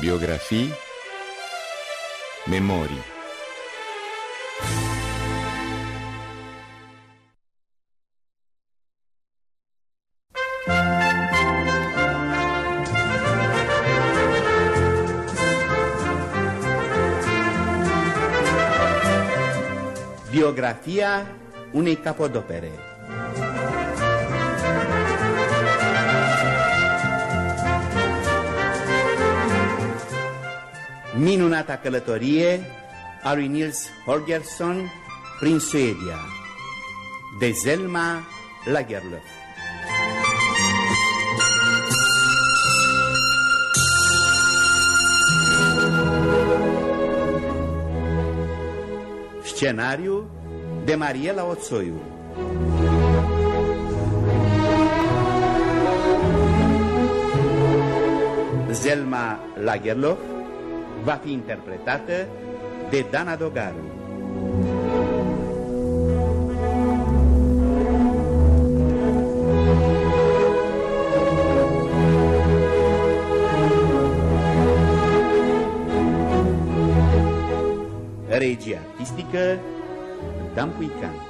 Biografii Memorii Biografia unei capodopere Minunata călătorie a lui Nils Holgersson prin Suedia De Zelma Lagerlöf. Scenariu de Mariela Oțoiu Zelma Lagerlof va fi interpretată de Dana Dogaru. Regia artistică Dan Puican.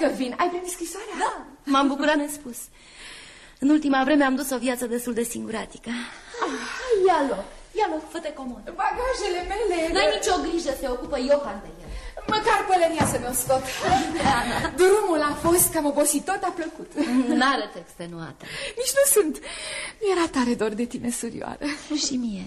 Că vin. Ai primit scrisoarea? Da, m-am bucurat nespus. În ultima vreme am dus o viață destul de singuratică. Ia loc, ia loc, fă-te comod. Bagajele mele... N-ai nicio grijă, se ocupă Johan de el. Măcar pălăria să mi-o scot. Drumul a fost cam obosit, tot a plăcut. N-arăt extenuată. Nici nu sunt. Mi-era tare dor de tine, surioară. Și mie.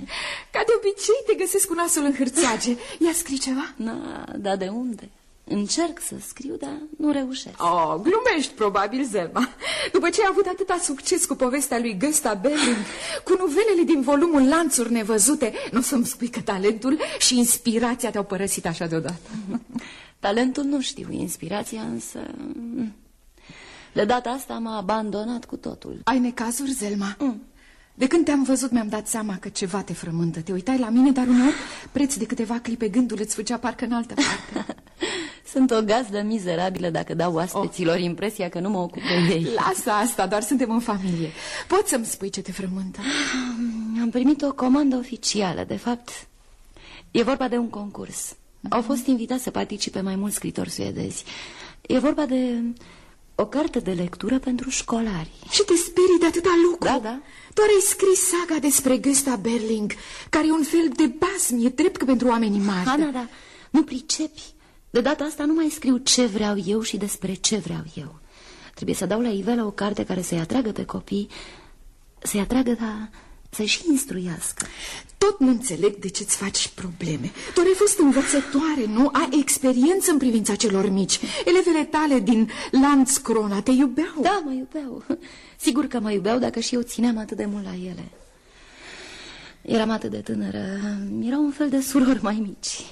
Ca de obicei te găsesc cu nasul în hârțoage. Ia scrii ceva? Na, dar de unde? Încerc să scriu, dar nu reușesc. Oh, glumești probabil, Zelma. După ce ai avut atâta succes cu povestea lui Găsta Berling, cu nuvelele din volumul Lanțuri Nevăzute, nu o să-mi spui că talentul și inspirația te-au părăsit așa deodată. Talentul nu știu, inspirația însă... De data asta m-a abandonat cu totul. Ai necazuri, Zelma? Mm. De când te-am văzut mi-am dat seama că ceva te frământă. Te uitai la mine, dar uneori, preț de câteva clipe, gândul îți făcea parcă în altă parte. Sunt o gazdă mizerabilă dacă dau oaspeților oh. impresia că nu mă ocup de ei. Lasă asta, doar suntem în familie. Poți să-mi spui ce te frământă? Am primit o comandă oficială, de fapt. E vorba de un concurs. Au fost invitați să participe mai mulți scritori suedezi. E vorba de o carte de lectură pentru școlari. Și te sperii de atâta lucru? Da, da. Doar ai scris saga despre Găsta Berling, care e un fel de basm, e drept că pentru oamenii mari. Ana, da, nu pricepi. De data asta nu mai scriu ce vreau eu și despre ce vreau eu. Trebuie să dau la iveală o carte care să-i atragă pe copii, să-i atragă, dar să și instruiască. Tot nu înțeleg de ce-ți faci probleme. Tu ai fost învățătoare, nu? Ai experiență în privința celor mici. Elevele tale din Lanț Crona te iubeau. Da, mă iubeau. Sigur că mă iubeau dacă și eu țineam atât de mult la ele. Eram atât de tânără. Erau un fel de surori mai mici.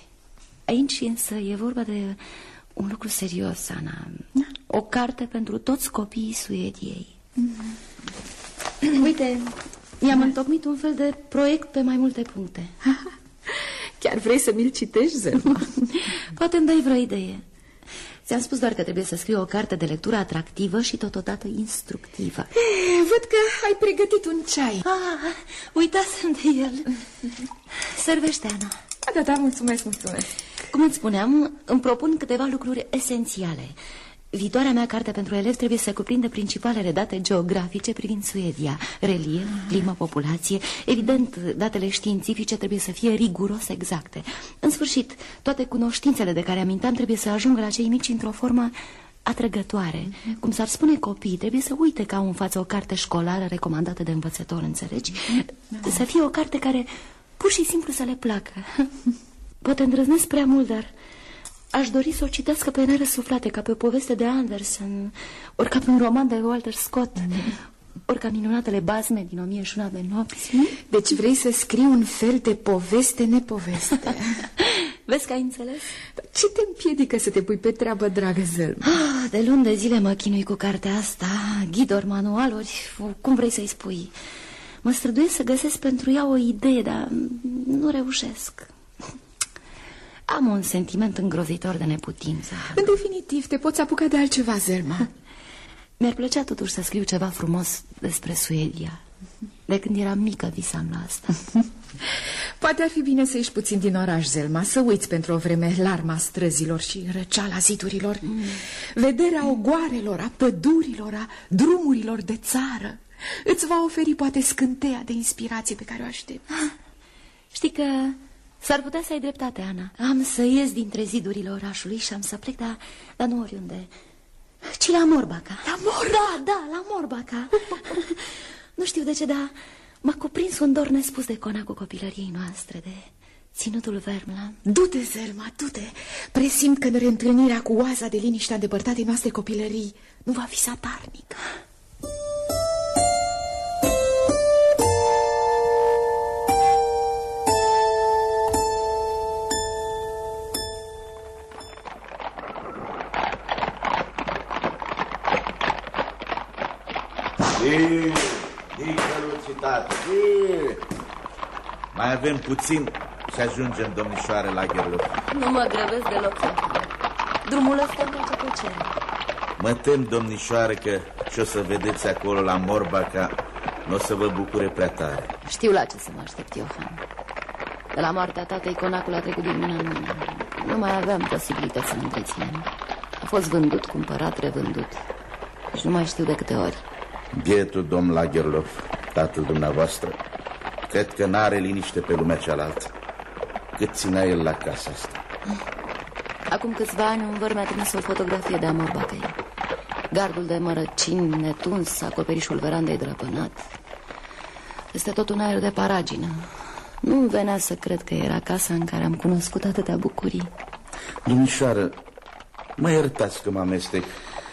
Aici însă e vorba de un lucru serios, Ana. O carte pentru toți copiii Suediei. Mm -hmm. Uite, i-am întocmit un fel de proiect pe mai multe puncte. Chiar vrei să mi-l citești, Zelma? Poate îmi dai vreo idee. Ți-am spus doar că trebuie să scriu o carte de lectură atractivă și totodată instructivă. E, văd că ai pregătit un ceai. Ah, uitasem de el. Servește, Ana. Da, da, mulțumesc, mulțumesc. Cum îți spuneam, îmi propun câteva lucruri esențiale. Viitoarea mea carte pentru elevi trebuie să cuprindă principalele date geografice privind Suedia. Relief, climă, populație. Evident, datele științifice trebuie să fie riguros exacte. În sfârșit, toate cunoștințele de care amintam trebuie să ajungă la cei mici într-o formă atrăgătoare. Cum s-ar spune copii, trebuie să uite că au în față o carte școlară recomandată de învățător, înțelegi? Să fie o carte care pur și simplu să le placă. Poate îndrăznesc prea mult, dar Aș dori să o citească pe nerăsuflate, ca pe o poveste de Anderson, ori ca pe un roman de Walter Scott, mm -hmm. ori ca minunatele bazme din 1001 de nopți. Deci vrei să scrii un fel de poveste-nepoveste. Vezi că ai înțeles? Ce te împiedică să te pui pe treabă, dragă Zelma? Ah, de luni de zile mă chinui cu cartea asta, ghidori, manualuri, cum vrei să-i spui. Mă străduiesc să găsesc pentru ea o idee, dar nu reușesc. Am un sentiment îngrozitor de neputință. În definitiv, te poți apuca de altceva, Zelma. Mi-ar plăcea totuși să scriu ceva frumos despre Suedia. De când eram mică visam la asta. Poate ar fi bine să ieși puțin din oraș, Zelma, să uiți pentru o vreme larma străzilor și răceala zidurilor. Mm. Vederea ogoarelor, a pădurilor, a drumurilor de țară. Îți va oferi poate scânteia de inspirație pe care o aștept. Știi că S-ar putea să ai dreptate, Ana. Am să ies dintre zidurile orașului și am să plec, dar, dar nu oriunde, ci la Morbaca. La Morbaca? Da, da, la Morbaca. nu știu de ce, dar m-a cuprins un dor nespus de conacul copilăriei noastre, de ținutul Vermland. Du-te, Zelma, du-te. Presimt că în reîntâlnirea cu oaza de liniște îndepărtate noastre copilării nu va fi satarnic. Zi, zi, căluțitate, zi. Mai avem puțin și ajungem, domnișoare, la Gherlu. Nu mă grăbesc deloc. Drumul ăsta nu ce plăcere. Mă tem, domnișoare, că ce o să vedeți acolo la Morbaca nu o să vă bucure prea tare. Știu la ce să mă aștept, Johan. De la moartea tatei, conacul a trecut din mână în mână. Nu mai aveam posibilități să-l întreținem. A fost vândut, cumpărat, revândut. Și nu mai știu de câte ori. Bietul domn Lagerlof, tatăl dumneavoastră, cred că n-are liniște pe lumea cealaltă. Cât ținea el la casa asta. Acum câțiva ani un văr mi-a trimis o fotografie de amor Bacăi. Gardul de mărăcini netuns, acoperișul verandei drăpânat. Este tot un aer de paragină. nu venea să cred că era casa în care am cunoscut atâtea bucurii. Domnișoară, mă iertați că mă amestec.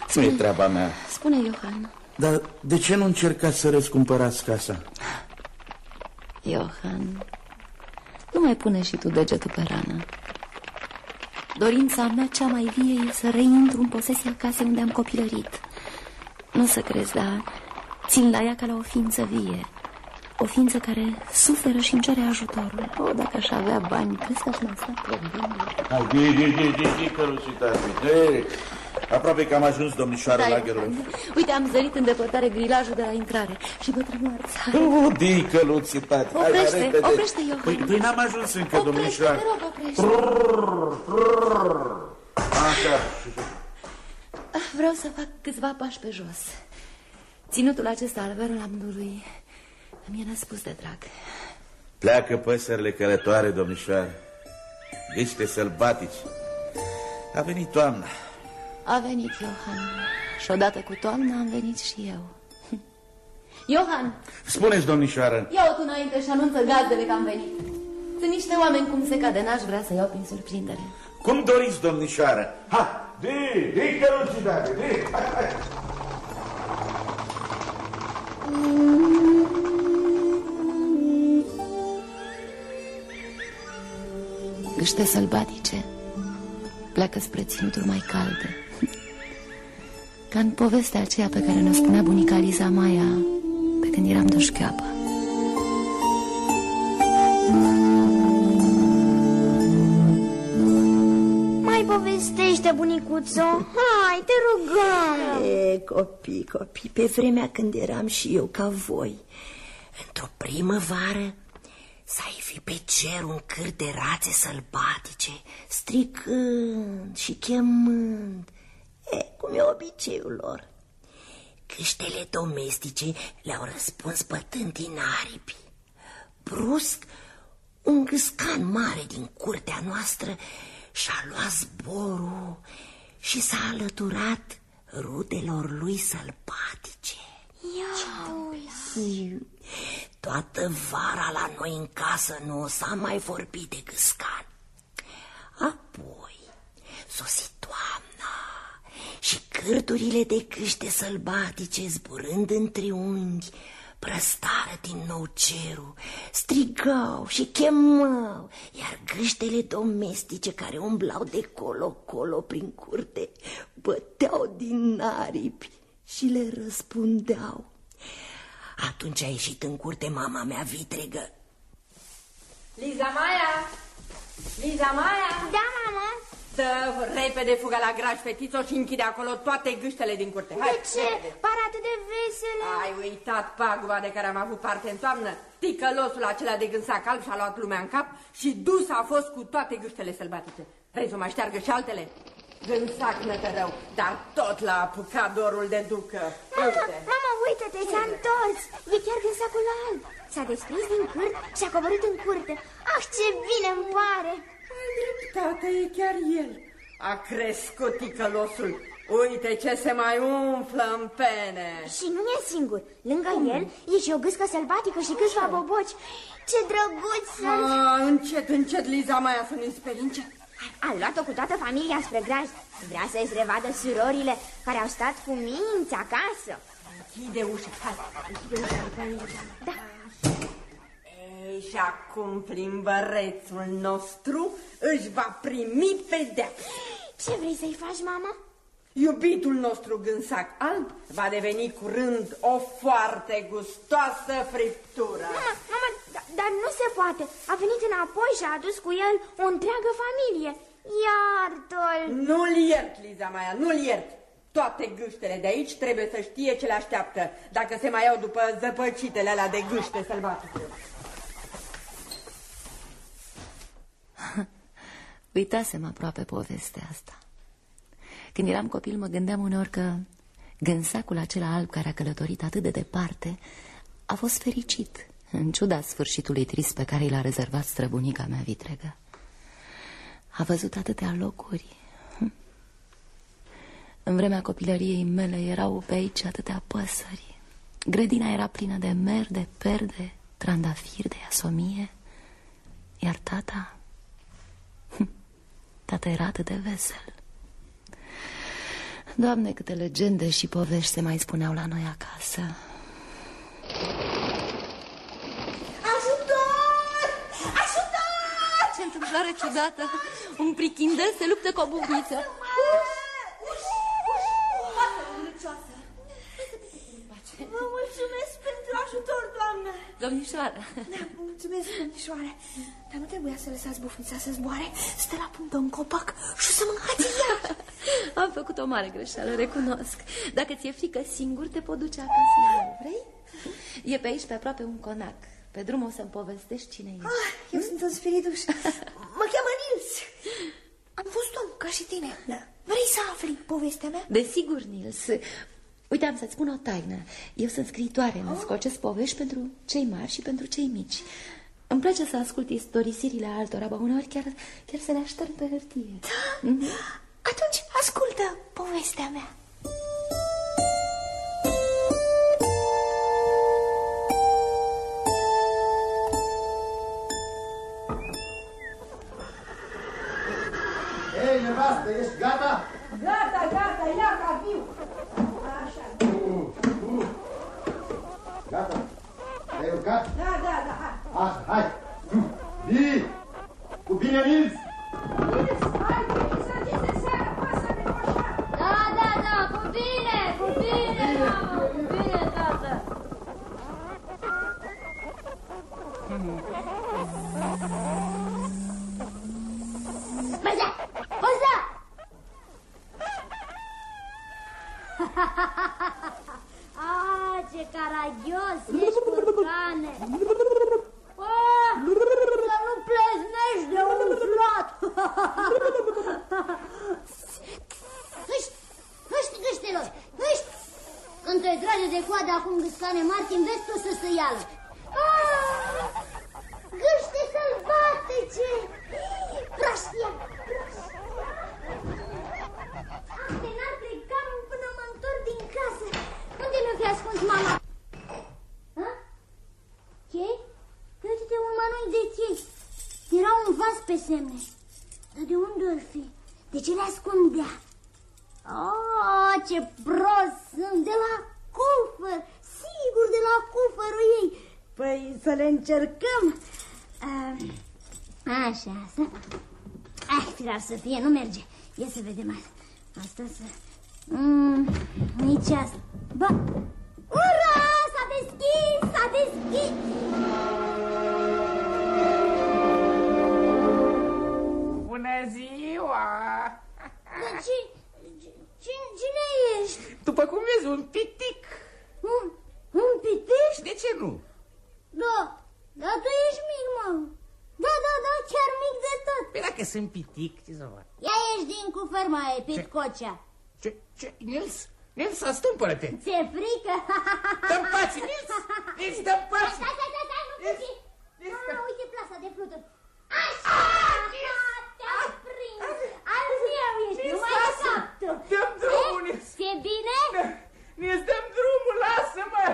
Spune, nu e treaba mea. Spune, Iohan. Dar de ce nu încercați să răscumpărați casa? Johan, nu mai pune și tu degetul pe rană. Dorința mea cea mai vie e să reintru în posesia casei unde am copilărit. Nu să crezi, dar țin la ea ca la o ființă vie. O ființă care suferă și îmi cere ajutorul. O, dacă aș avea bani, crezi că aș mai sta probleme? Hai, di, di, di, di, di, cărucitate, Aproape că am ajuns, domnișoară da, Lagerul. Uite, am zărit în depărtare grilajul de la intrare și bătrânul arțar. Nu, di, căluțitate. Oprește, hai, oprește, eu. Păi, păi n-am ajuns încă, oprește, domnișoară. Te rog, oprește. Așa. Vreau să fac câțiva pași pe jos. Ținutul acesta al verlamdului mi-e năspus de drag. Pleacă păsările călătoare, domnișoară. Niște sălbatici. A venit toamna. A venit Johan. Și odată cu toamna am venit și eu. Johan! Spuneți, domnișoară. Ia-o tu înainte și anunță gazdele că am venit. Sunt niște oameni cum se cade, n-aș vrea să iau prin surprindere. Cum doriți, domnișoară? Ha! Di, di cărucidare, di! Hai, hai! Gâște sălbatice pleacă spre ținuturi mai calde. Ca în povestea aceea pe care ne spunea bunica Liza Maia pe când eram de șcheapă. Mai povestește, bunicuțo? Hai, te rugăm! E, copii, copii, pe vremea când eram și eu ca voi, într-o primăvară, să-i fi pe cer un câr de rațe sălbatice, stricând și chemând, E, cum e obiceiul lor. Câștele domestice le-au răspuns bătând din aripi. Brusc, un gâscan mare din curtea noastră și-a luat zborul și s-a alăturat rudelor lui sălbatice. Ia Toată vara la noi în casă nu s-a mai vorbit de gâscan. Apoi sosit toamna și cârturile de câște sălbatice zburând în triunghi prăstară din nou cerul, strigau și chemau, iar gâștele domestice care umblau de colo-colo prin curte băteau din aripi și le răspundeau. Atunci a ieșit în curte mama mea vitregă. Liza Maia! Liza Maia! Da, mama? Dă repede fugă la graj, fetițo, și închide acolo toate gâștele din curte. Hai, De ce? repede. Par atât de vesele. Ai uitat paguba de care am avut parte în toamnă? Ticălosul acela de gânsac alb și-a luat lumea în cap și dus a fost cu toate gâștele sălbatice. Vrei să mai șteargă și altele? Gânsac nătărău, dar tot l-a apucat dorul de ducă. Mama, Uite. mama, uite-te, s-a întors. E chiar gânsacul alb. S-a desprins din cârt și a coborât în curte. Ah, ce bine îmi pare. Ai dreptate, e chiar el. A crescut ticălosul. Uite ce se mai umflă în pene. Și nu e singur. Lângă el e și o gâscă sălbatică și câțiva boboci. Ce drăguț sunt. Ah, încet, încet, Liza Maia, să nu-i sperii, încet. A luat-o cu toată familia spre graj. Vrea să-și revadă surorile care au stat cu minți acasă. Închide ușa, hai, închide ușa după aici. Da. Ei, și acum plimbărețul nostru își va primi pedeapsă. Ce vrei să-i faci, mama? Iubitul nostru gânsac alb va deveni curând o foarte gustoasă friptură. Mama, mama, da- dar nu se poate. A venit înapoi și a adus cu el o întreagă familie. Iartă-l. Nu-l iert, Liza Maia, nu-l iert. Toate gâștele de aici trebuie să știe ce le așteaptă, dacă se mai iau după zăpăcitele alea de gâște sălbatice. Uitasem aproape povestea asta. Când eram copil mă gândeam uneori că gânsacul acela alb care a călătorit atât de departe a fost fericit, în ciuda sfârșitului trist pe care i l-a rezervat străbunica mea vitregă. A văzut atâtea locuri. Hm. În vremea copilăriei mele erau pe aici atâtea păsări. Grădina era plină de mer, de perde, trandafiri, de asomie. Iar tata... Hm, Tata era atât de vesel. Doamne, câte legende și povești se mai spuneau la noi acasă. Ajutor! Ajutor! Ce întâmplare ciudată! Un prichindel se luptă cu o bubniță. Vă mulțumesc pentru ajutor, doamnă. Domnișoară, Da, mulțumesc, domnișoare. Dar nu trebuia să lăsați bufnița să zboare. Stă la puntă un copac și o să mâncați ea. am făcut o mare greșeală, recunosc. Dacă ți-e frică singur, te pot duce acasă. Vrei? E pe aici, pe aproape, un conac. Pe drum o să-mi povestești cine e. Ah, eu sunt un spirituș. Mă cheamă Nils. Am fost om, ca și tine. Da. Vrei să afli povestea mea? Desigur, Nils. Uite, am să-ți spun o taină. Eu sunt scriitoare, îmi scocesc povești pentru cei mari și pentru cei mici. Îmi place să ascult istorisirile altora, ba uneori chiar, chiar să le aștern pe hârtie. Da? Atunci ascultă povestea mea. Ei, nevastă, ești gata? Gata, gata, ia ca viu. Așa. Gata. Te-ai urcat? Da, da, da, hai. Așa, hai. Vii! Cu bine, Nils! Da, da, da, cu bine, cu bine, mamă, cu bine, tată. Păza, păza! Ah, ce caragios ești, curcane! Oh, să nu pleznești de umflat! Hâști! Hâști, gâștelor! Hâști! Când te trage de coadă acum gâscane Martin, vezi tu să se ială. Ah! Gâște sălbatice! Praștia! Aste n-ar pleca până mă întorc din casă. Unde mi-o fi ascuns mama? Ha? Chei? Uite-te un mănânc de chei. Era un vas pe semne. Dar de unde ar fi? De ce le ascundea? Oh, ce prost sunt! De la cufăr! Sigur, de la cufărul ei! Păi să le încercăm! Uh, așa, să... Ah, firar să fie, nu merge. Ia să vedem asta. Asta să... Mm, nici asta. Ba... mai pitcocea. Ce, ce, Nils? Nils, astâmpără-te! Ți-e frică? Dă-mi pații, Nils! Nils, dă-mi pații! Stai, stai, stai, stai, nu fugi! Ah, uite plasa de fluturi. Așa! Te-am prins! Al meu ești, nu mai captă! Dăm drumul, Nils! Ți-e bine? Nils, dăm drumul, lasă-mă!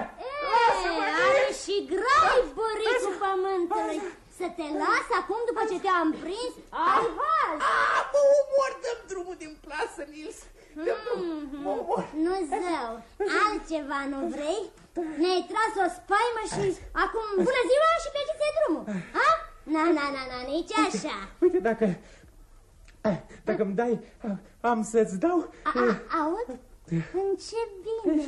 Lasă-mă, E, are Nils! și grai băricul pământului. Să te las acum după ce te-am prins? Ai hal! Ah, mă omor, dăm drumul din plasă, Nils! Dăm drumul, mă omor! Nu zău, altceva nu vrei? Ne-ai tras o spaimă și acum bună ziua și pe ce drumul, ha? Na, na, na, na, nici așa. Uite, dacă... eh, Dacă îmi dai, eh, am să-ți dau... A, a, aud? Ce bine,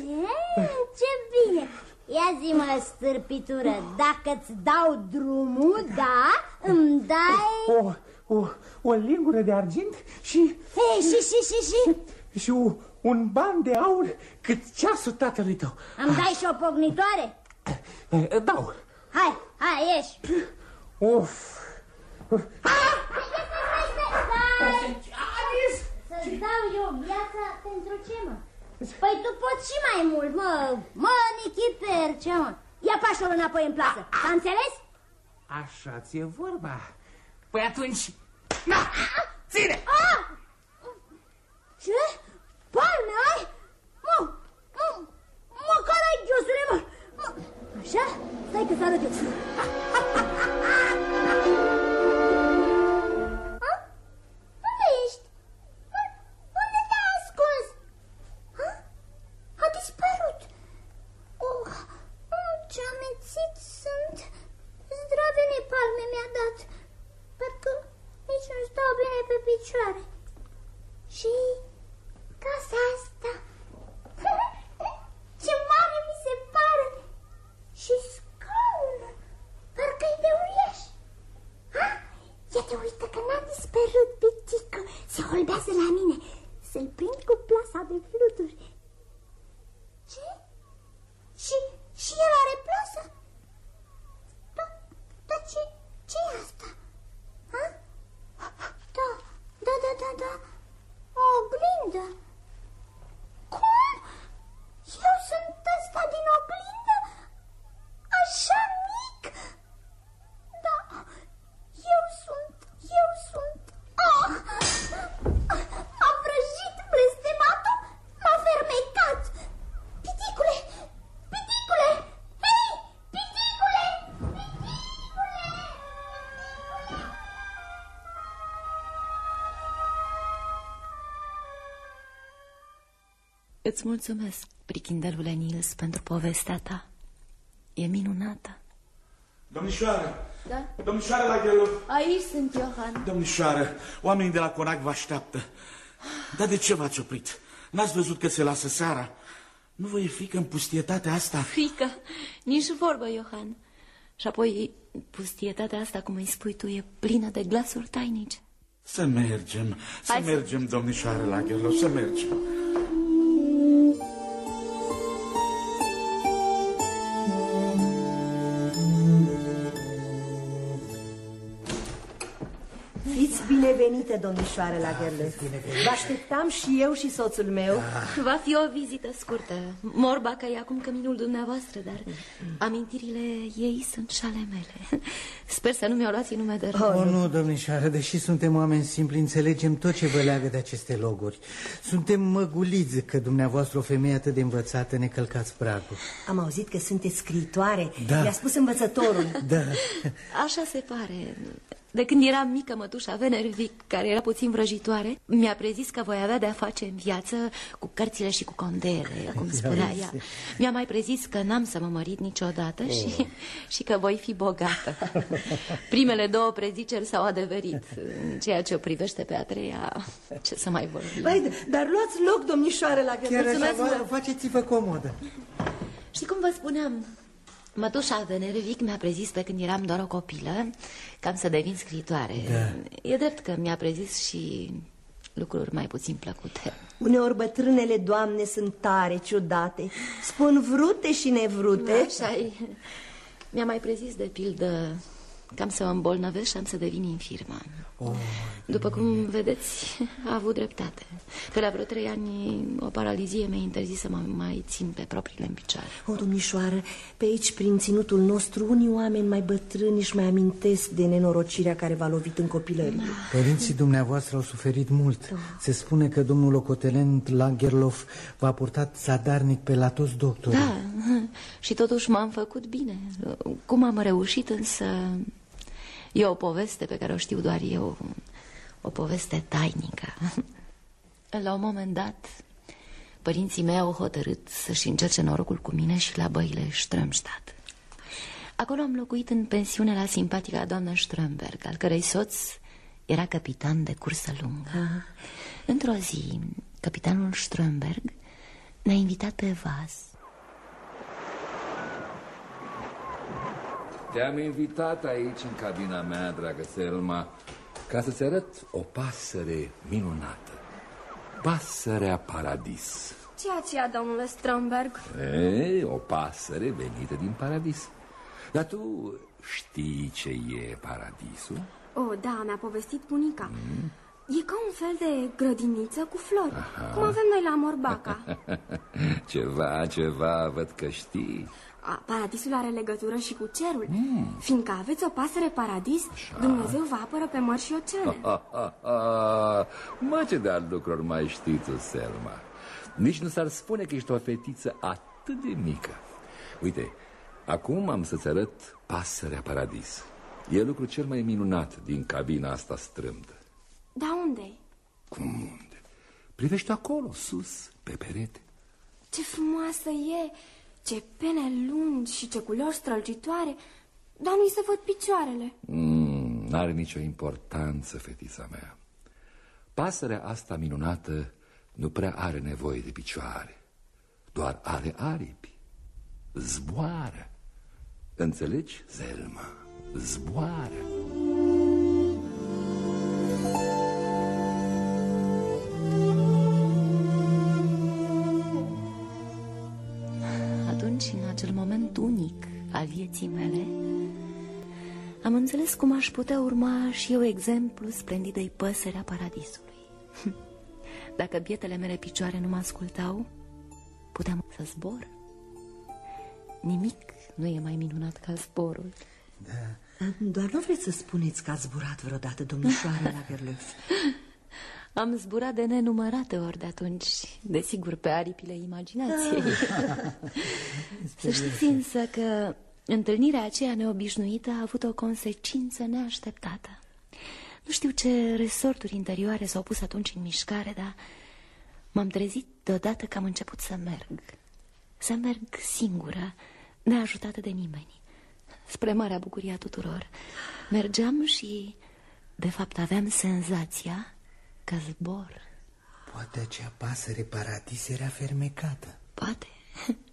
e, ce bine. Ia zi-mă, stârpitură, dacă-ți dau drumul, da, îmi dai... O, o, o lingură de argint și, Hei, și, și, și, și, și u- un ban de aur cât ceasul tatălui tău. îmi dai și o pognitoare? Eh, Dau. Hai, hai, ieși. Of. Stai, Să-ți dau eu viața pentru ce, mă? Păi tu poți și mai mult, mă, mă, Nichiper, ce, mă? Ia pașul înapoi în plasă, a înțeles? Așa ți-e vorba. Păi atunci... Na! Ține! Ah! Ce? Palme ai? Mă, mă, mă, caragiosule, mă, mă. Așa? Stai că să arăt eu. Palme mi-a dat. Parcă nici nu stau bine pe picioare. Și casa asta. Ce mare mi se pare. Și scaunul. Parcă-i de uriaș. Ha? Ia te uită că n-a dispărut pitică. Se holbează la mine. Să-l prind cu plasa de fluturi. Ce? Și, și el are plasă? Da, da ce, ce e asta? Ha? Da, da, da, da, da. O oglindă. Mulțumesc, prichindelule Nils, pentru povestea ta. E minunată. Domnișoară! Da? Domnișoară la Ghelov! Aici sunt, Johan. Domnișoară, oamenii de la Conac vă așteaptă. Dar de ce v-ați oprit? N-ați văzut că se lasă seara? Nu vă e frică în pustietatea asta? Frică, nici vorbă, Johan. Și apoi, pustietatea asta, cum îi spui tu, e plină de glasuri tainice. Să mergem, să Hai să- mergem, domnișoară la Ghelov, să mergem. Binevenită, domnișoară la Gherlef. Vă așteptam și eu și soțul meu. Va fi o vizită scurtă. Morba că e acum căminul dumneavoastră, dar amintirile ei sunt și ale mele. Sper să nu mi-o luați în nume de rău. Oh, nu, domnișoară, deși suntem oameni simpli, înțelegem tot ce vă leagă de aceste loguri. Suntem măguliți că dumneavoastră, o femeie atât de învățată, ne călcați pragul. Am auzit că sunteți scriitoare. Da. Mi-a spus învățătorul. Da, Așa se pare. De când eram mică, mătușa Venervic, care era puțin vrăjitoare, mi-a prezis că voi avea de-a face în viață cu cărțile și cu condele, cum spunea ea. Mi-a mai prezis că n-am să mă mărit niciodată și, Oh. și că voi fi bogată. Primele două preziceri s-au adeverit. În ceea ce o privește pe a treia, ce să mai vorbim. Băi, dar luați loc, domnișoare, la Chiar așa, Mulțumesc vă, mult. faceți-vă comodă. Și cum vă spuneam, mătușa Venerevic mi-a prezis pe când eram doar o copilă că am să devin scriitoare. Da. E drept că mi-a prezis și lucruri mai puțin plăcute. Uneori bătrânele doamne sunt tare ciudate. Spun vrute și nevrute. așa -i. Mi-a mai prezis de pildă că am să mă îmbolnăvesc și am să devin infirmă. Oh, După cum vedeți, a avut dreptate. Pe la vreo trei ani, o paralizie mi-a interzis să mă mai țin pe propriile în picioare. O, domnișoară, pe aici, prin ținutul nostru, unii oameni mai bătrâni își mai amintesc de nenorocirea care v-a lovit în copilărie. Părinții dumneavoastră au suferit mult. Se spune că domnul locotenent Lagerlof v-a purtat zadarnic pe la toți doctorii. Da, și totuși m-am făcut bine. Cum am reușit însă... E o poveste pe care o știu doar eu, o poveste tainică. La un moment dat, părinții mei au hotărât să-și încerce norocul cu mine și la băile Strömstad. Acolo am locuit în pensiune la simpatica doamnă Strömberg, al cărei soț era capitan de cursă lungă. Într-o zi, capitanul Strömberg ne-a invitat pe vas Te-am invitat aici, în cabina mea, dragă Selma, ca să-ți arăt o pasăre minunată. Pasărea paradis. Ce aceea, domnule Stromberg? Ei, o pasăre venită din paradis. Dar tu știi ce e paradisul? Oh, da, mi-a povestit bunica. E ca un fel de grădiniță cu flori, cum avem noi la Morbaca. ceva, ceva, văd că știi. A, paradisul are legătură și cu cerul. Fiindcă aveți o pasăre paradis, Dumnezeu vă apără pe mări și oceane. Ha, ha, ha. Mă, ce de-al lucruri mai știți tu, Selma? Nici nu s-ar spune că ești o fetiță atât de mică. Uite, acum am să-ți arăt pasărea paradis. E lucru cel mai minunat din cabina asta strâmtă. Da unde Cum unde? Privește acolo, sus, pe perete. Ce frumoasă e! Ce pene lungi și ce culori strălucitoare! Dar nu-i să văd picioarele. Mm, n-are nicio importanță, fetița mea. Pasărea asta minunată nu prea are nevoie de picioare. Doar are aripi. Zboară. Înțelegi, Zelma? Zboară. Vieții mele, am înțeles cum aș putea urma și eu exemplu splendidei păsări a paradisului. Dacă bietele mele picioare nu mă ascultau, puteam să zbor. Nimic nu e mai minunat ca zborul. Doar nu vreți să spuneți că ați zburat vreodată, domnișoară la Gerlöf. Am zburat de nenumărate ori de atunci, desigur pe aripile imaginației. Să știți însă că întâlnirea aceea neobișnuită a avut o consecință neașteptată. Nu știu ce resorturi interioare s-au pus atunci în mișcare, dar m-am trezit deodată că am început să merg. Să merg singură, neajutată de nimeni. Spre marea bucurie a tuturor. Mergeam și, de fapt, aveam senzația că zbor. Poate acea pasăre paradis era fermecată. Poate.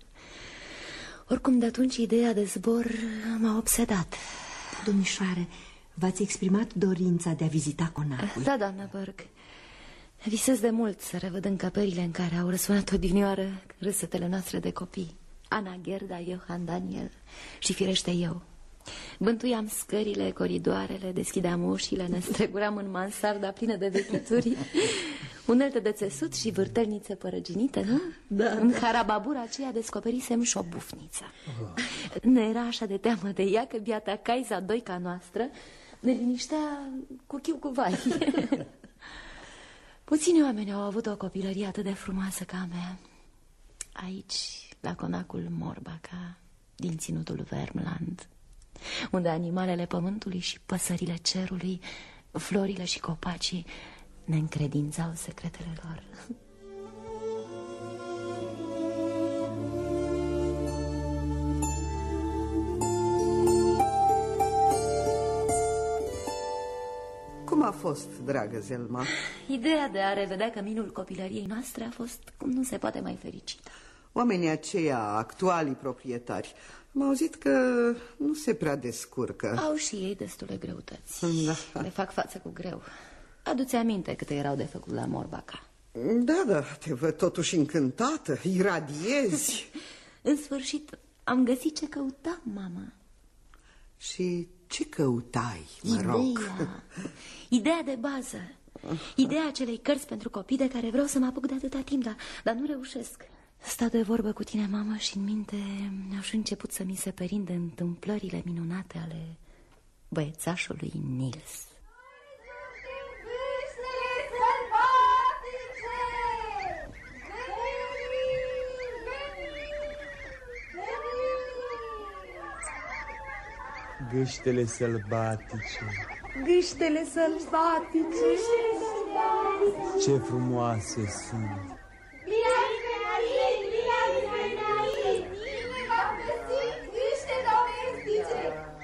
Oricum, de atunci, ideea de zbor m-a obsedat. Domnișoare, v-ați exprimat dorința de a vizita conacul. Da, doamnă Borg. Visez de mult să revăd încăperile în care au răsunat odinioară râsetele noastre de copii. Ana Gerda, Johan Daniel și firește eu. Bântuiam scările, coridoarele, deschideam ușile, ne streguram în mansarda plină de vechituri, unelte de țesut și vârtelnițe părăginite, nu? Da, În harababura aceea descoperisem și o bufniță. Ne era așa de teamă de ea că biata Caiza Doica noastră ne liniștea cu chiu cu vai. Puțini oameni au avut o copilărie atât de frumoasă ca a mea. Aici, la conacul Morbaca, din ținutul Vermland. unde animalele pământului și păsările cerului, florile și copacii ne încredințau secretele lor. Cum a fost, dragă Zelma? Ideea de a revedea căminul copilăriei noastre a fost cum nu se poate mai fericită. Oamenii aceia, actualii proprietari, am auzit că nu se prea descurcă. Au și ei destule greutăți. Da. Le fac față cu greu. Adu-ți aminte câte erau de făcut la Morbaca. Da, da, te văd totuși încântată, iradiezi. În sfârșit, am găsit ce căutam, mama. Și ce căutai, mă rog? Ideea, ideea de bază. Ideea acelei cărți pentru copii de care vreau să mă apuc de atâta timp, dar, dar nu reușesc. Stau de vorbă cu tine, mamă, și în minte au și început să mi se perinde întâmplările minunate ale băiețașului Nils. Gâștele sălbatice. Gâștele sălbatice. Ce frumoase sunt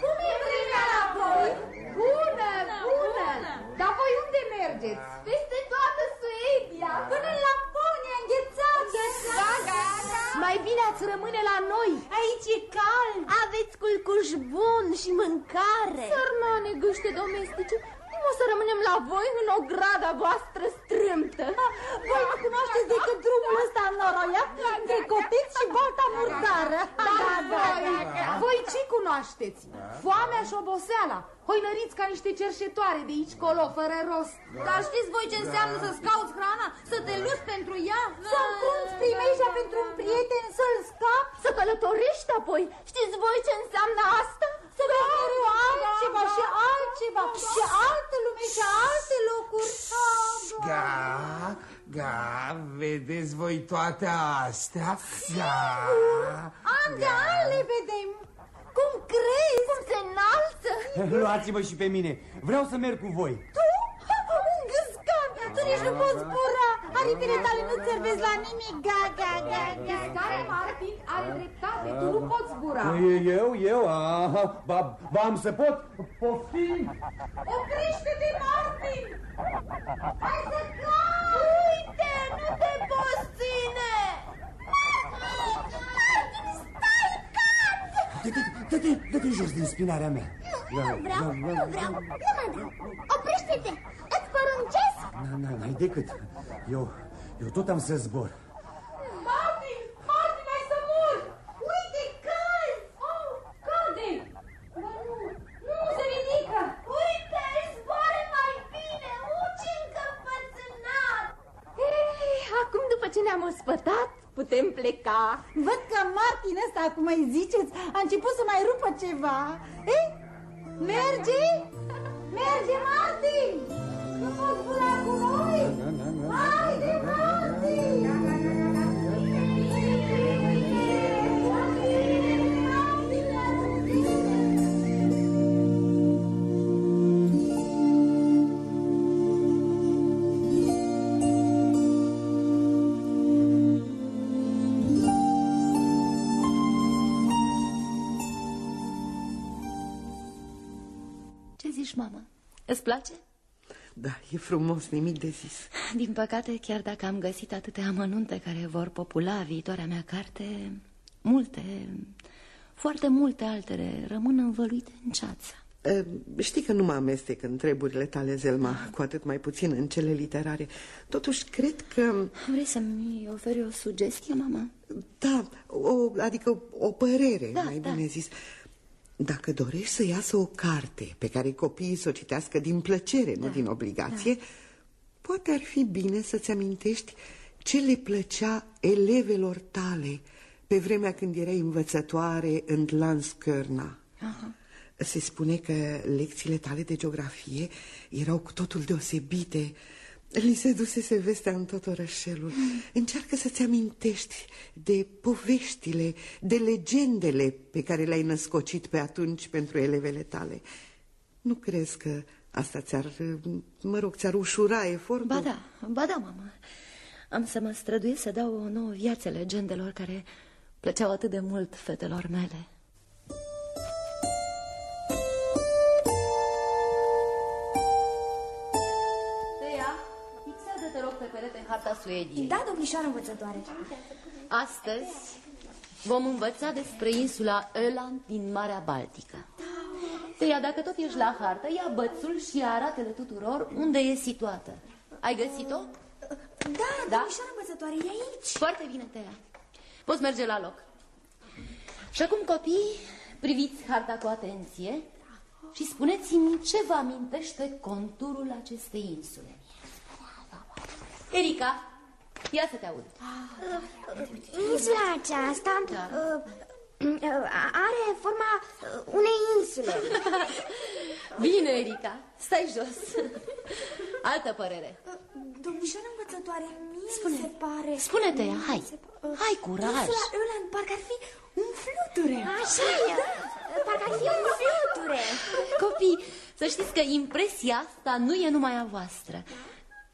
Cum e vremea la voi? Bună, bună! Dar voi unde mergeți? Peste toată Suedia, până în Laponia, înghețat. Da, da, da. Mai bine ați rămâne la noi. Aici e cald. Aveți culcuș bun și mâncare. Sărmane gâște domestice, cum o să rămânem la voi în ograda voastră strâmtă? Voi nu cunoașteți decât drumul ăsta înoroiat de copiți și balta murdară. Da, da, da. Voi ce cunoașteți? Foamea și oboseala. Hoinăriți ca niște cerșetoare de aici colo, fără rost. Dar știți voi ce înseamnă să-ți cauți hrana? Să te luți pentru ea? Să încunți primejdea pentru un prieten, să-l scap, să călătorești apoi. Știți voi ce înseamnă asta? Să vezi mereu altceva și altceva și altă lume și alte locuri. Da, da, vedeți voi toate astea? Da An de an le vedem. Cum crezi? Cum se înalță? Luați-mă și pe mine, vreau să merg cu voi Tu? Un gâscan! Tu nici nu poți zbura! Aripile tale nu servesc la nimic! Ga, ga, ga, ga! Gâscare, Martin, are dreptate! Tu nu poți zbura! Eu, eu, aha, ba, ba am să pot, poftim Oprește-te, Martin! Hai să cai! Uite, nu te poți ține! Martin, stai, cat! Dă-te, dă-te, dă-te jos din spinarea mea. Nu, nu vreau, nu vreau, nu mă dau. Oprește-te, îți poruncesc. N-ai decât, eu, eu tot am să zbor Martin! Martin, ai să mori! Uite, cai! Oh, cade! Ba nu, nu se ridică! Uite, zboară mai bine, uci încăpățânat. Ei, acum după ce ne-am ospătat, putem pleca. Văd că Martin ăsta, cum mai ziceți, a început să mai rupă ceva. Ei, merge? Merge, Martin! Place? Da, e frumos, nimic de zis Din păcate, chiar dacă am găsit atâtea amănunte care vor popula viitoarea mea carte, multe, foarte multe altele rămân învăluite în ceață. E, Știi că nu mă amestec în treburile tale, Zelma, cu atât mai puțin în cele literare Totuși, cred că... Vrei să-mi oferi o sugestie, mama? Da, o, adică o părere, Da, mai da. bine zis Dacă dorești să iasă o carte pe care copiii să o citească din plăcere, nu din obligație Poate ar fi bine să-ți amintești ce le plăcea elevelor tale pe vremea când erai învățătoare în Landskörna. Aha. Se spune că lecțiile tale de geografie erau cu totul deosebite Li se dusese vestea în tot orășelul. Încearcă să-ți amintești de poveștile, de legendele pe care le-ai născocit pe atunci pentru elevele tale. Nu crezi că asta ți-ar, mă rog, ți-ar ușura efortul? Ba da, ba da, mama. Am să mă străduiesc să dau o nouă viață legendelor care plăceau atât de mult fetelor mele. Suediei. Da, domnișoară învățătoare. Astăzi vom învăța despre insula Öland din Marea Baltică. Teia, dacă tot ești la hartă, ia bățul și arată-le tuturor unde e situată. Ai găsit-o? Da, da, domnișoară învățătoare, e aici. Foarte bine, Teia. Poți merge la loc. Și acum, copii, priviți harta cu atenție și spuneți-mi ce vă amintește conturul acestei insule. Erica, ia să te aud. Insula aceasta Da. uh, uh, are forma uh, unei insule. Bine, Erica, stai jos. Altă părere. Domnișoară învățătoare, mie Spune. mi se pare... Spune, Teia, hai. Hai, curaj. Insula Öland parcă ar fi un fluture. Așa e, parcă ar fi un fluture. Copii, să știți că impresia asta nu e numai a voastră.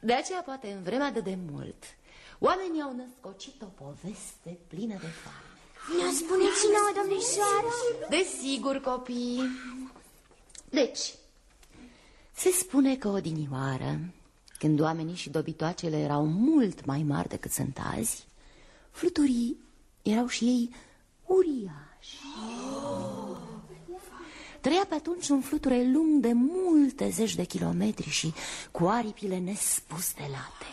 De aceea, poate, în vremea de demult, oamenii au născocit o poveste plină de fame. Ne-o spuneți și nouă, domnișoară? Desigur, copii. Deci, se spune că odinioară, când oamenii și dobitoacele erau mult mai mari decât sunt azi, fluturii erau și ei uriași. Trăia pe atunci un fluture lung de multe zeci de kilometri și cu aripile nespus de late.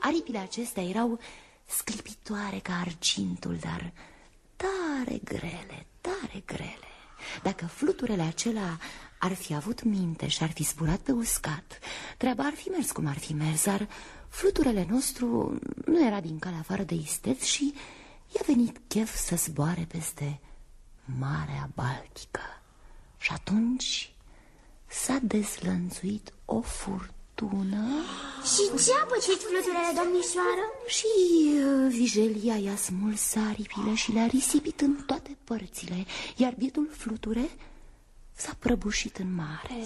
Aripile acestea erau sclipitoare ca argintul, dar tare grele, tare grele. Dacă fluturele acela ar fi avut minte și ar fi zburat pe uscat, treaba ar fi mers cum ar fi mers, dar fluturele nostru nu era din calea afară de isteț și i-a venit chef să zboare peste Marea Baltică. Și atunci s-a dezlănțuit o furtună Și ce a pățit fluturele, domnișoară? și uh, vijelia i-a smuls aripile și le-a risipit în toate părțile, iar bietul fluture s-a prăbușit în mare.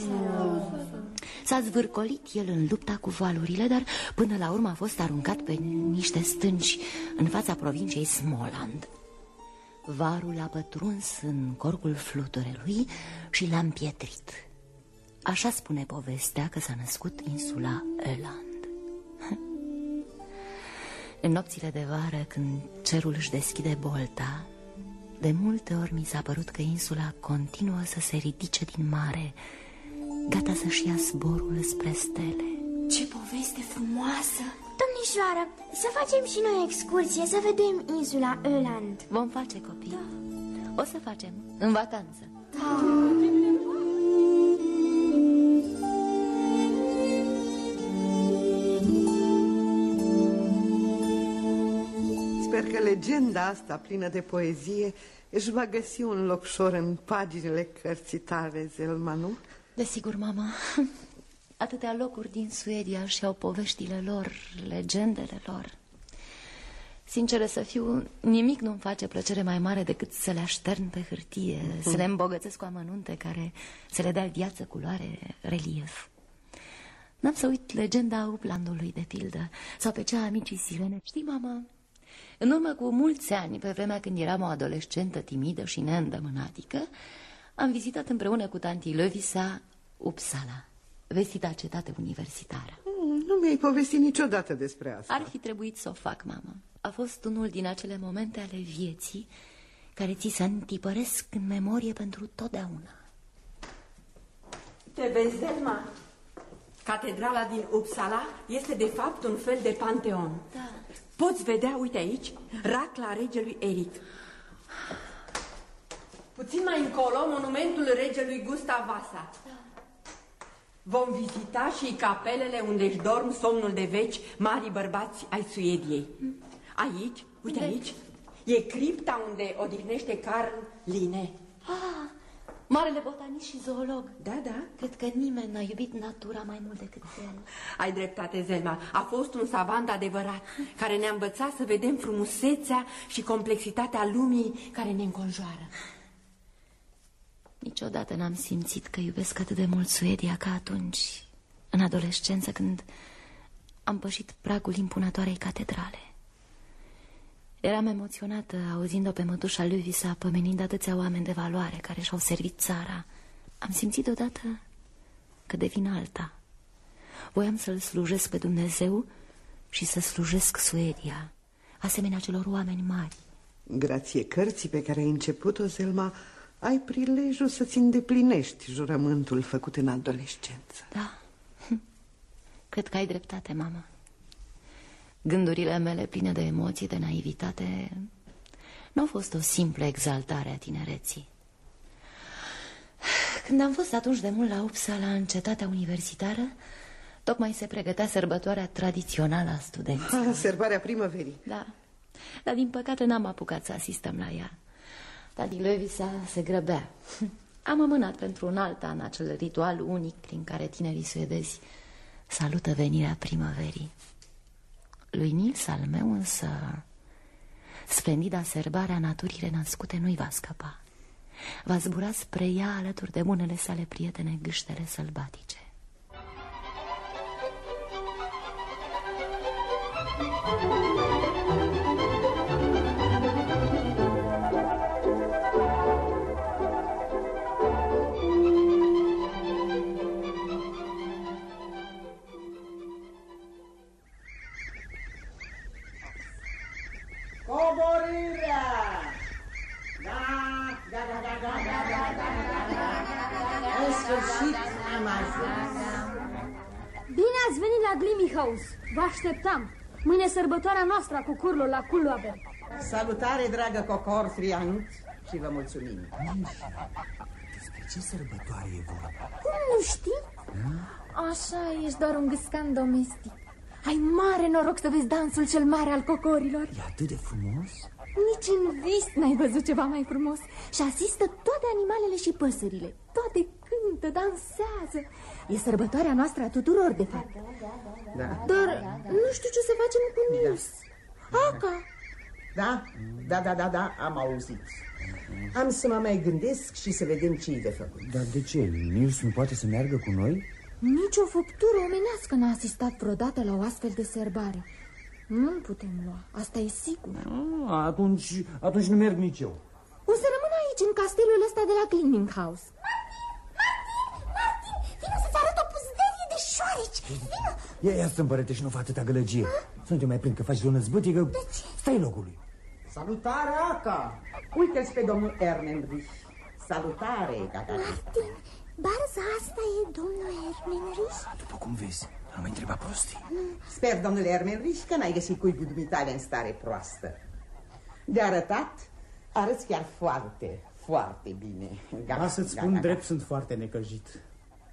S-a zvârcolit el în lupta cu valurile, dar până la urmă a fost aruncat pe niște stânci în fața provinciei Smoland. Varul a pătruns în corcul fluturelui și l-a împietrit. Așa spune povestea că s-a născut insula Öland. În nopțile de vară, când cerul își deschide bolta, de multe ori mi s-a părut că insula continuă să se ridice din mare, gata să-și ia zborul spre stele. Ce poveste frumoasă! Domnișoară, să facem și noi excursie, să vedem insula Öland. Vom face, copii. O să facem, în vacanță. Sper că legenda asta plină de poezie își va găsi un locșor în paginile cărții tale, Zelma, nu? Desigur, mama. Atâtea locuri din Suedia și au poveștile lor, legendele lor. Sinceră să fiu, nimic nu-mi face plăcere mai mare decât să le aștern pe hârtie, să le îmbogățesc cu amănunte care să le dea viață, culoare, relief. N-am să uit legenda Uplandului, de pildă, sau pe cea a micii sirene. Știi, mama, în urmă cu mulți ani, pe vremea când eram o adolescentă timidă și neîndămânatică, am vizitat împreună cu tanti Lövisa Uppsala, vestita cetate universitară. Mm, Nu mi-ai povestit niciodată despre asta. Ar fi trebuit să o fac, mamă. A fost unul din acele momente ale vieții care ți se întipăresc în memorie pentru totdeauna. Te vezi, Zelma? Catedrala din Uppsala este de fapt un fel de panteon. Da. Poți vedea, uite aici, racla regelui Eric. Puțin mai încolo, monumentul regelui Gustav Vasa. Vom vizita și capelele unde își dorm somnul de veci marii bărbați ai Suediei. Aici, uite aici, e cripta unde odihnește Carl Line. Ah, Marele botanist și zoolog. Da, da. Cred că nimeni n-a iubit natura mai mult decât el. Ai dreptate, Zelma. A fost un savant adevărat, care ne-a învățat să vedem frumusețea și complexitatea lumii care ne înconjoară. Niciodată n-am simțit că iubesc atât de mult Suedia ca atunci, în adolescență, când am pășit pragul impunătoarei catedrale. Eram emoționată auzind-o pe mătușa lui Visa pămenind atâția oameni de valoare care și-au servit țara. Am simțit odată că devin alta. Voiam să-L slujesc pe Dumnezeu și să slujesc Suedia, asemenea celor oameni mari. Grație cărții pe care ai început-o, Selma, ai prilejul să-ți îndeplinești jurământul făcut în adolescență. Da, cred că ai dreptate, mama. Gândurile mele pline de emoții, de naivitate Nu au fost o simplă exaltare a tinereții. Când am fost atunci de mult la Uppsala, în cetatea universitară Tocmai se pregătea sărbătoarea tradițională a studenților. Ah, Sărbarea primăverii. Da, dar din păcate n-am apucat să asistăm la ea Tati Levisa se grăbea. Am amânat pentru un alt an acel ritual unic prin care tinerii suedezi salută venirea primăverii. Lui Nils al meu însă Splendida serbare a naturii renascute nu-i va scăpa. Va zbura spre ea alături de bunele sale prietene gâștele sălbatice așteptam. Mâine sărbătoarea noastră cu curlo la Culoabe. Salutare, dragă Cocor Friant, și vă mulțumim. Despre ce sărbătoare e vorba? Cum nu știi? Așa, ești doar un gâscan domestic. Ai mare noroc să vezi dansul cel mare al cocorilor. E atât de frumos? Nici în vis n-ai văzut ceva mai frumos. Și asistă toate animalele și păsările. Toate cântă, dansează. E sărbătoarea noastră a tuturor, de fapt. Da. Dar nu știu ce să facem cu da. Nils. Da. Aca. Da, da, da, da, da, am auzit. Am să mă mai gândesc și să vedem ce e de făcut. Dar de ce? Nils nu poate să meargă cu noi? Nici o făptură omenească n-a asistat vreodată la o astfel de sărbare. Nu-l putem lua, asta e sigur. Ah, atunci, atunci nu merg nici eu. O să rămân aici, în castelul ăsta de la Cleaning House. Ia, ia stâmpărete și nu fă atâta gălăgie. Să nu te mai prind că faci o năzbâtică. De ce? Stai locului. Salutare, Aca! Uite-ți pe domnul Ermenrich. Salutare, Gaga. Martin, barza asta e domnul Ermenrich? După cum vezi, nu mai întreba prostii. Sper, domnule Ermenrich, că n-ai găsit cuibul dumitale în stare proastă. De arătat, arăți chiar foarte, foarte bine. Ca să-ți spun drept, sunt foarte necăjit.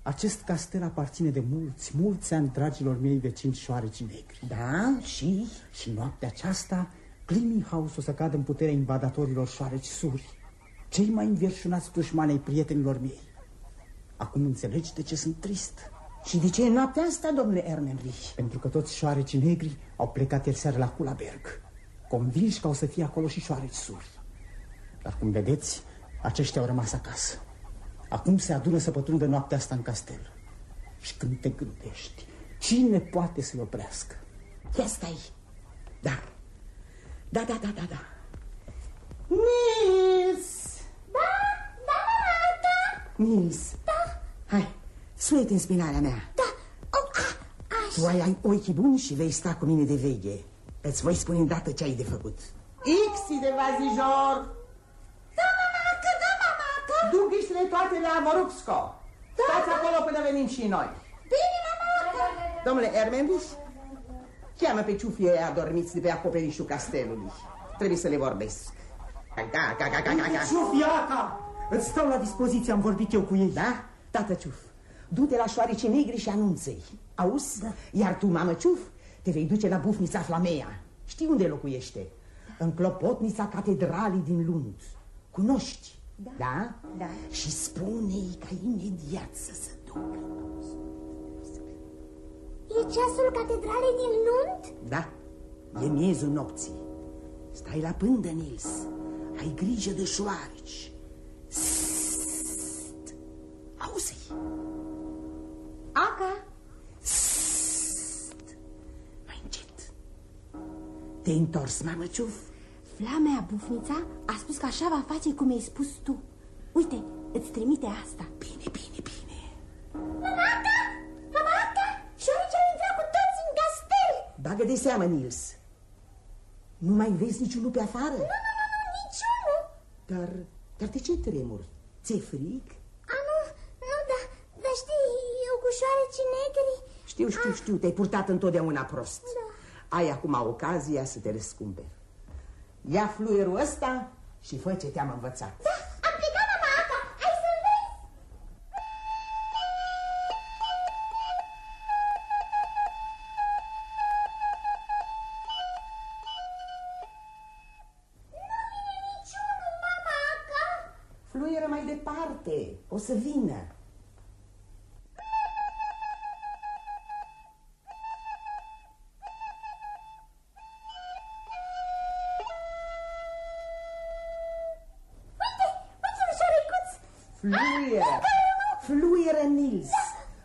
Acest castel aparține de mulți, mulți ani dragilor mei vecini șoareci negri. Da? Și? Și noaptea aceasta, Cleaning House o să cadă în puterea invadatorilor șoareci suri, cei mai înverșunați dușmani ai prietenilor mei. Acum înțelegi de ce sunt trist. Și de ce e noaptea asta, domnule Ermenrich? Pentru că toți șoareci negri au plecat el seară la Kulaberg, convinși că o să fie acolo și șoareci suri. Dar cum vedeți, aceștia au rămas acasă. Acum se adună să pătrundă noaptea asta în castel. Și când te gândești, cine poate să-i oprească? Ia stai. Da. Da, da, da, da, da. Nils! Da, da, da. Nils. Da. Hai, suie-te în spinarea mea. Da. Oh, așa. Tu ai, ai ochii buni și vei sta cu mine de veche. Îți voi spune îndată ce ai de făcut. Ixi de vazijor! Duc ghiștele toate la Morupsco. Da, Stați da. acolo până venim și noi. Bine, mama. Domnule Ermenvis, cheamă pe ciufii adormiți de pe acoperișul castelului. Trebuie să le vorbesc. Da, da, da, da, da. Ciufiaca! Îți stau la dispoziție, am vorbit eu cu ei. Da? Tată Ciuf, du-te la șoarece negri și anunță-i. Auzi? Da. Iar tu, mamă Ciuf, te vei duce la bufnița Flamea. Știi unde locuiește? În clopotnița catedralii din Lund. Cunoști? Da? Da? Da. Și spune-i ca imediat să se ducă. E ceasul catedralei din Lund? Da, e miezul nopții. Stai la pândă, Nils. Ai grijă de șoareci. Sst. Auzi? Aca? Sst. Mai încet. Te-ai întors, mamă ciuf? Flamea bufnița a spus că așa va face cum ai spus tu. Uite, îți trimite asta. Bine, bine, bine. Mamaca! Mamaca! Șoarece au intrat cu toți în castel! Bagă de seamă, Nils. Nu mai vezi niciun lup pe afară? Nu, nu, nu, nu, niciunul. Dar, dar de ce tremur? Ți-e frig? A, nu, nu, da, dar știi, eu cu șoareci negri... Știu, știu, Ah. știu, te-ai purtat întotdeauna prost. Da. Ai acum ocazia să te răscumperi. Ia fluierul ăsta și fă ce te-am învățat. Da, Fluieră, fluieră, Nils.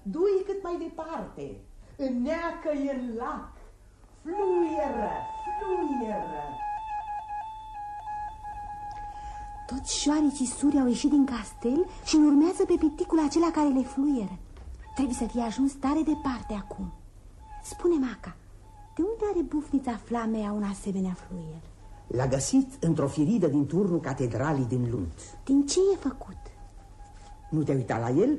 Du-i cât mai departe. Înneacă e în lac. Fluieră, fluieră. Toți șoarecii suri au ieșit din castel și îl urmează pe piticul acela care le fluieră. Trebuie să fie ajuns tare departe acum. Spune, Maca, de unde are bufnița flamea un asemenea fluier? L-a găsit într-o firidă din turnul catedralii din Lund. Din ce e făcut? Nu te-ai uitat la el?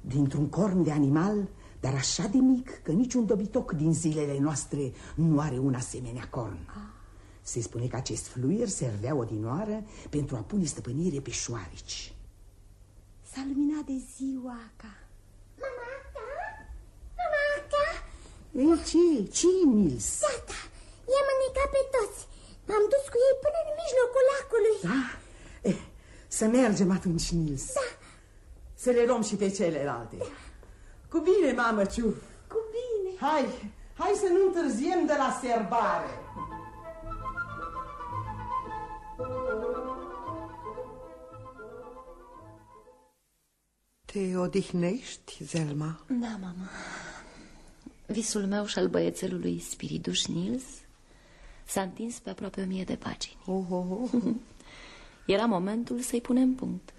Dintr-un corn de animal, dar așa de mic că niciun dobitoc din zilele noastre nu are un asemenea corn. Se spune că acest fluier servea odinoară pentru a pune stăpânire pe șoarici. S-a luminat de ziua, Aca. Mamaca? Mamaca? Ei, ce? ce Nils? Gata, i-am înnecat pe toți. M-am dus cu ei până în mijlocul lacului. Da? Eh, să mergem atunci, Nils. Da. Să le luăm și pe celelalte. Cu bine, mamă Ciuf. Cu bine. Hai, hai să nu întârziem de la serbare. Te odihnești, Zelma? Da, mama. Visul meu și al băiețelului Spiriduș Nils s-a întins pe aproape o mie de pagini. Oh, oh, oh. Era momentul să-i punem punct.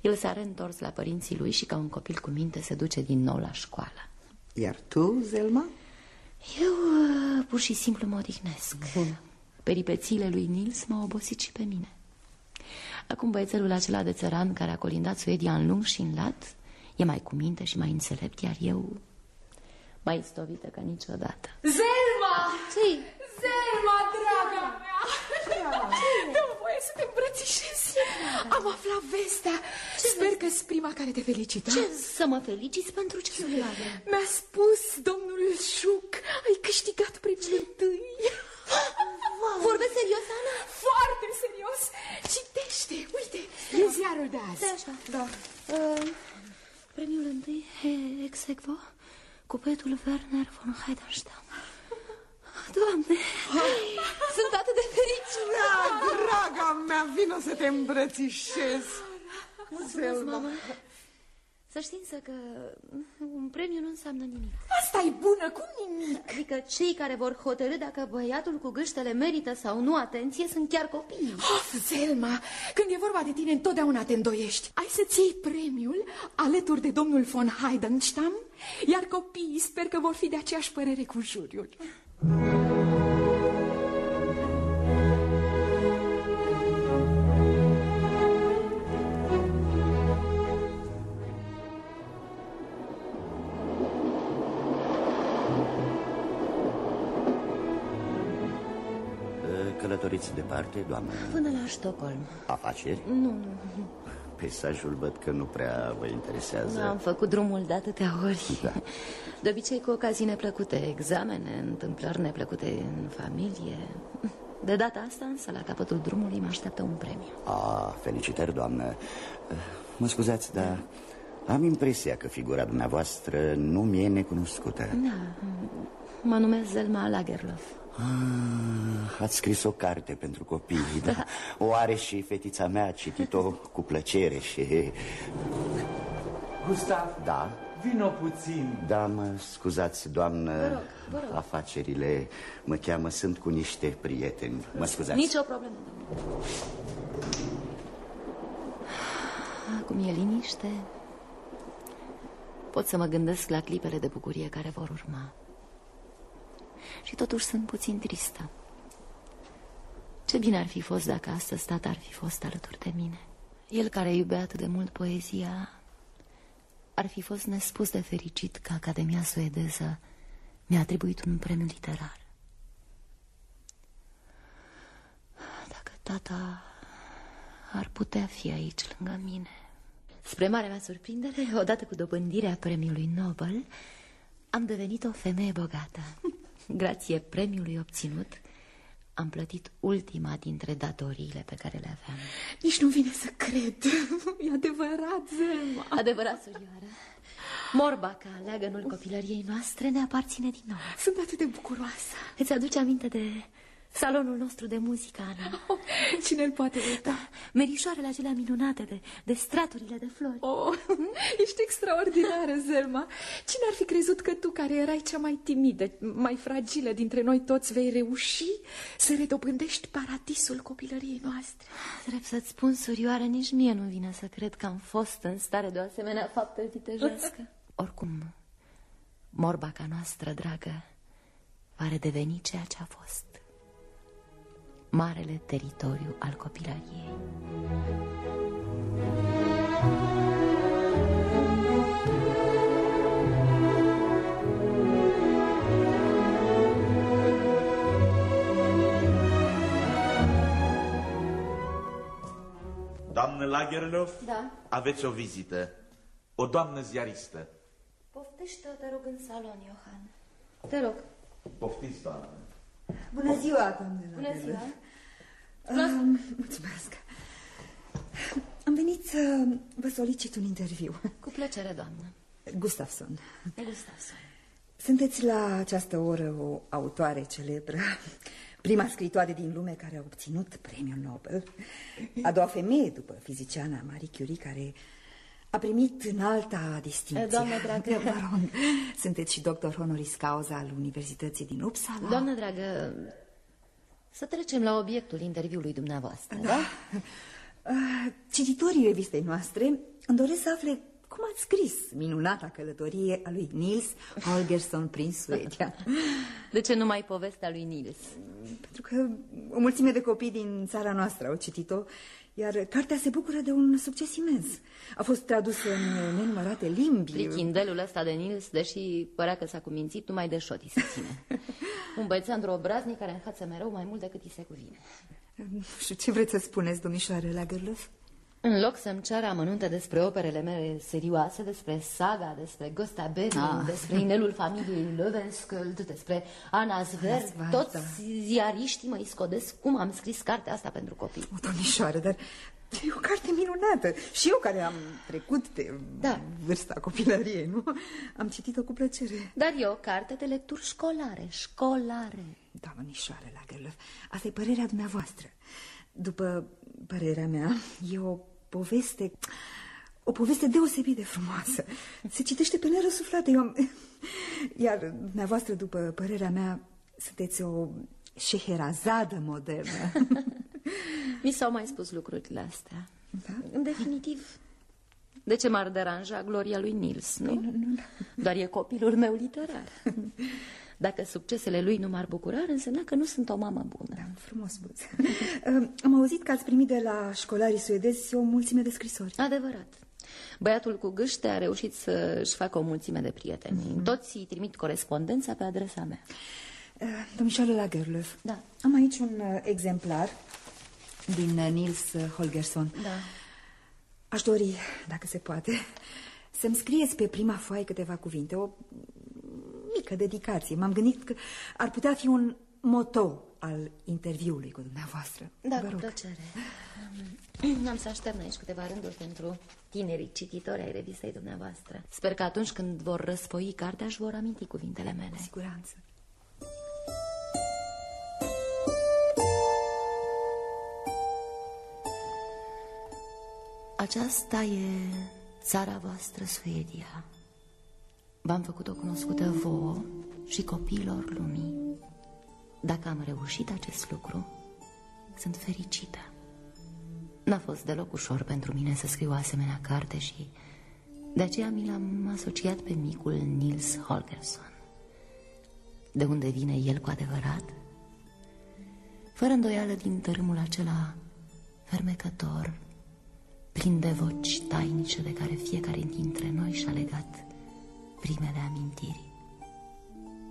El s-a reîntors la părinții lui și ca un copil cu minte se duce din nou la școală. Iar tu, Zelma? Eu uh, pur și simplu mă odihnesc. Bun. Peripețiile lui Nils m-au obosit și pe mine. Acum băiețelul acela de țăran care a colindat Suedia în lung și în lat e mai cu minte și mai înțelept, iar eu mai stovită ca niciodată. Zelma! ce Zelma, draga mea! Dă-mi voie să te îmbrățișez. Am aflat vestea. Sper că s prima care te felicită. Ce să mă feliciți pentru ce? Mi-a spus domnul Șuc, ai câștigat premiul întâi. Vorbesc serios, Ana? Foarte serios. Citește, uite, e ziarul de azi. Stai așa. Da. Uh, premiul întâi, e ex aequo, cu poetul Werner von Heidenstein. Doamne, sunt atât de fericită. Da, draga mea, vino să te îmbrățișez. Mulțumesc, mamă. Să știți însă că un premiu nu înseamnă nimic. asta e bună, cum nimic. Adică cei care vor hotărâ dacă băiatul cu gâștele merită sau nu atenție sunt chiar copii. Of, Zelma, când e vorba de tine, întotdeauna te îndoiești. Ai să-ți iei premiul alături de domnul von Heidenstein, iar copiii sper că vor fi de aceeași părere cu juriul. Călătoriți departe, doamnă? Până la Stockholm. Afaceri? Nu, nu, nu. Peisajul văd că nu prea vă interesează. Am făcut drumul de atâtea ori. Da. De obicei cu ocazii neplăcute, examene, întâmplări neplăcute în familie. De data asta însă, la capătul drumului, mă așteaptă un premiu Ah, felicitări, doamnă Mă scuzați, dar am impresia că figura dumneavoastră nu mi-e necunoscută Da, mă numesc Zelma Lagerlof ah, Ați scris o carte pentru copii, da? O are și fetița mea, a citit-o cu plăcere și... Gustav, Da? vino puțin Da, mă scuzați, doamnă Vă rog, vă rog. Afacerile mă cheamă, sunt cu niște prieteni Mă scuzați Nici o problemă Acum e liniște Pot să mă gândesc la clipele de bucurie care vor urma Și totuși sunt puțin tristă. Ce bine ar fi fost dacă astăzi tata ar fi fost alături de mine. El care iubea atât de mult poezia Ar fi fost nespus de fericit că Academia Suedeză Mi-a atribuit un premiu literar. Dacă tata ar putea fi aici lângă mine. Spre marea mea surprindere, odată cu dobândirea premiului Nobel Am devenit o femeie bogată Grație premiului obținut Am plătit ultima dintre datoriile pe care le aveam Nici nu vine să cred. E adevărat, Zelma. Adevărat, surioară Morbaca, leagănul copilăriei noastre, ne aparține din nou Sunt atât de bucuroasă Îți aduce aminte de salonul nostru de muzică, Ana? Oh, cine îl poate uita? Merișoarele acelea minunate de, de straturile de flori Oh, ești extraordinară, Zelma. Cine ar fi crezut că tu, care erai cea mai timidă, mai fragilă dintre noi toți, vei reuși să redobândești paradisul copilăriei noastre? Trebuie să-ți spun, surioară, nici mie nu vine să cred că am fost în stare de o asemenea faptă vitejească. Oricum, morbaca noastră dragă va redeveni ceea ce a fost. Marele teritoriu al copilăriei. Doamnă Lagerlof, Da. aveți o vizită. O doamnă ziaristă. Poftește-o, te rog, în salon, Johan. Te rog. Poftiți, doamnă. Bună ziua, doamnelor. Bună ziua. Um, mulțumesc. Am venit să vă solicit un interviu. Cu plăcere, doamnă. Gustafson. Gustafson. Sunteți la această oră o autoare celebră, prima scritoare din lume care a obținut premiul Nobel, a doua femeie după fiziciana Marie Curie care a primit în alta distinție. Doamnă dragă. Vă rog, sunteți și doctor honoris causa al Universității din Uppsala. Doamnă dragă, să trecem la obiectul interviului dumneavoastră, da? da? Uh, Cititorii revistei noastre îmi doresc să afle cum ați scris minunata călătorie a lui Nils Holgersson prin Suedia. De ce numai povestea lui Nils? Pentru că o mulțime de copii din țara noastră au citit-o, iar cartea se bucură de un succes imens. A fost tradusă în nenumărate limbi. Prichindelul ăsta de Nils, deși părea că s-a cumințit, numai de șoti se ține. un băiețandru obraznic care înhață mereu mai mult decât îi se cuvine. Nu știu ce vreți să spuneți, domnișoare Lagerlöf? În loc să-mi ceară amănunte despre operele mele serioase, despre saga, despre Gustav Berling, Ah. despre inelul familiei Löwenskjöld, despre Anna Zver, Zver, toți da. ziariștii mă iscodesc cum am scris cartea asta pentru copii. O, domnișoare, dar e o carte minunată. Și eu care am trecut de Da. vârsta copilăriei, nu? Am citit-o cu plăcere. Dar e o carte de lecturi școlare, școlare. Da, domnișoare Lagerlöf, asta e părerea dumneavoastră. După părerea mea, e o poveste... O poveste deosebit de frumoasă. Se citește pe nerăsuflate. Eu am... Iar dumneavoastră, după părerea mea, sunteți o șeherazadă modernă. Mi s-au mai spus lucrurile astea. Da? În definitiv, de ce m-ar deranja gloria lui Nils, nu? nu, nu. Doar e copilul meu literar. Dacă succesele lui nu m-ar bucura, ar însemna că nu sunt o mamă bună. Da, frumos spus. Am auzit că ați primit de la școlarii suedezi o mulțime de scrisori. Adevărat. Băiatul cu gâște a reușit să-și facă o mulțime de prieteni. Mhm. Toți îi trimit corespondența pe adresa mea. Uh, Domnișoară Lagerlöf, Da. am aici un uh, exemplar din uh, Nils uh, Holgersson. Da. Aș dori, dacă se poate, să-mi scrieți pe prima foaie câteva cuvinte, o mică dedicație. M-am gândit că ar putea fi un moto al interviului cu dumneavoastră. Da, Vă cu rog. plăcere. Am să aștept aici câteva rânduri pentru tinerii cititori ai revistei dumneavoastră. Sper că atunci când vor răsfoi cartea își vor aminti cuvintele mele. Cu siguranță. Aceasta e țara voastră, Suedia. V-am făcut-o cunoscută vouă și copiilor lumii. Dacă am reușit acest lucru, sunt fericită. N-a fost deloc ușor pentru mine să scriu o asemenea carte și de aceea mi l-am asociat pe micul Nils Holgersson. De unde vine el cu adevărat? Fără îndoială din tărâmul acela fermecător, plin de voci tainice de care fiecare dintre noi și-a legat primele amintiri.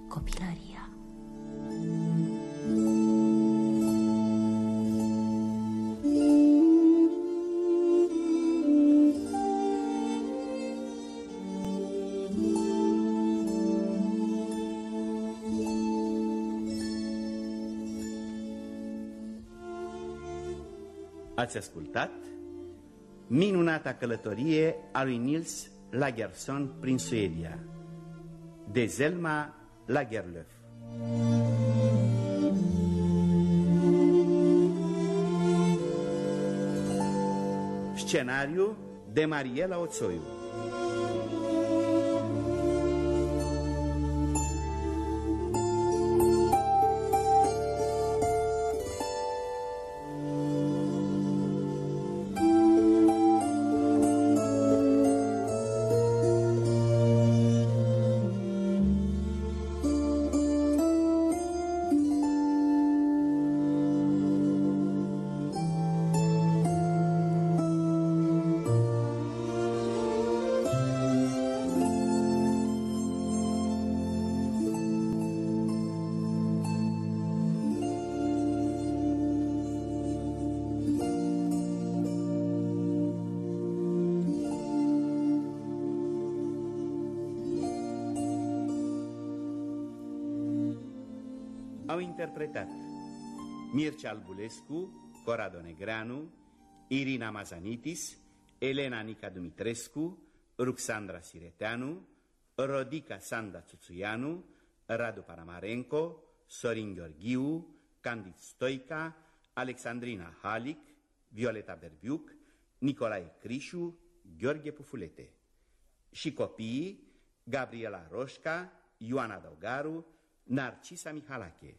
Copilăria. Ați ascultat minunata călătorie a lui Nils Lagerson prin Suedia, de Zelma Lagerlöf. Scenariu de Mariela Oțoiu. Interpretat Mircea Albulescu, Corado Negreanu, Irina Mazanitis, Elena Nica Dumitrescu, Ruxandra Sireteanu, Rodica Sanda Țuțuianu, Radu Paramarenco, Sorin Gheorghiu, Candid Stoica, Alexandrina Halic, Violeta Berbiuc, Nicolae Crișu, Gheorghe Pufulete. Și copiii Gabriela Roșca, Ioana Dogaru, Narcisa Mihalache.